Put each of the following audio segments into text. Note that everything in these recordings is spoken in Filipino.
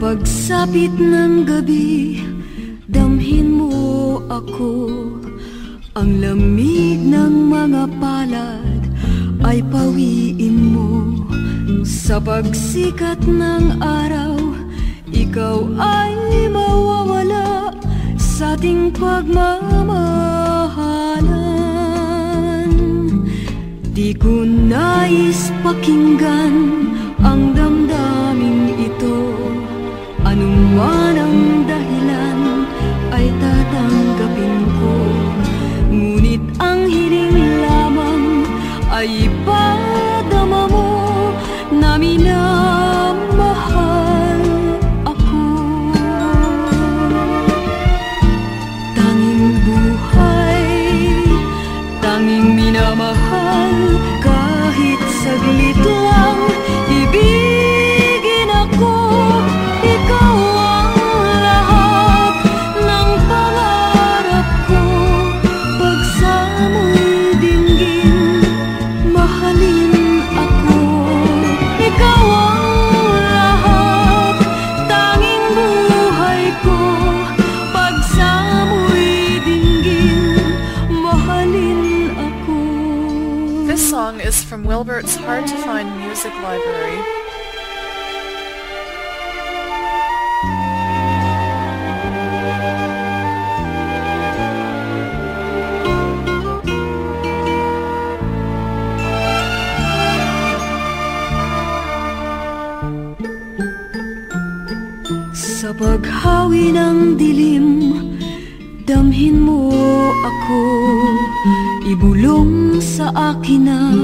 pagsapit ng gabi Damhin mo ako. Ang lamig ng mga palad Ay pawiin mo. Sa pagsikat ng araw Ikaw ay mawawala Sa ating pagmamahalan. Di ko nais pakinggan Ang damdaming man ang dahilan ay tatanggapin ko. Ngunit ang hiling lamang ay ipadama mo na minamahal song is from Wilbert's Hard to Find Music Library. Sa paghawi ng dilim Damhin mo ako. Ibulong sa akin na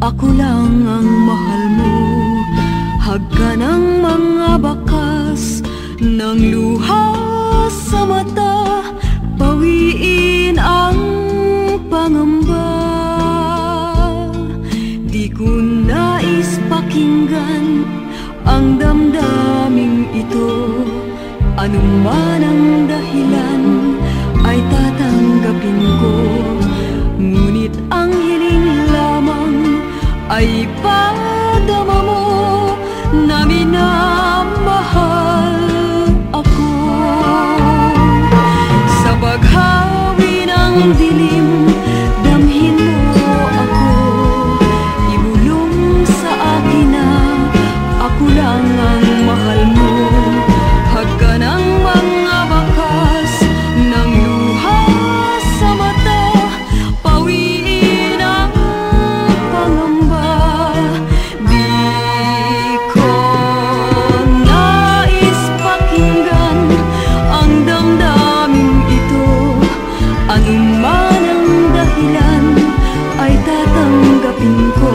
Ako lang ang mahal mo. Hagka ng mga bakas Ng luha sa mata. Pawiin ang pangamba. Di ko nais pakinggan ang damdaming ito. Anuman ang dahilan ay tatanggapin ko. Ngunit ang hiling lamang ay ipadama mo na minamahal ako. Sa paghawi ng Anuman ang ay tatanggapin ko.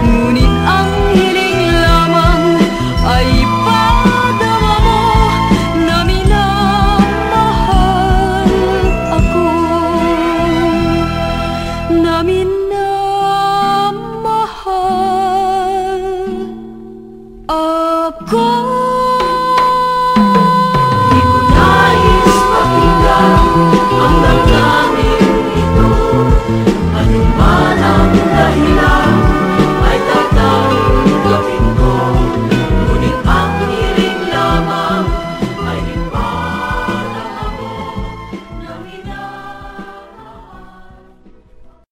Ngunit ang hiling lamang ay ipadama mo na minamahal ako. Na minamahal ako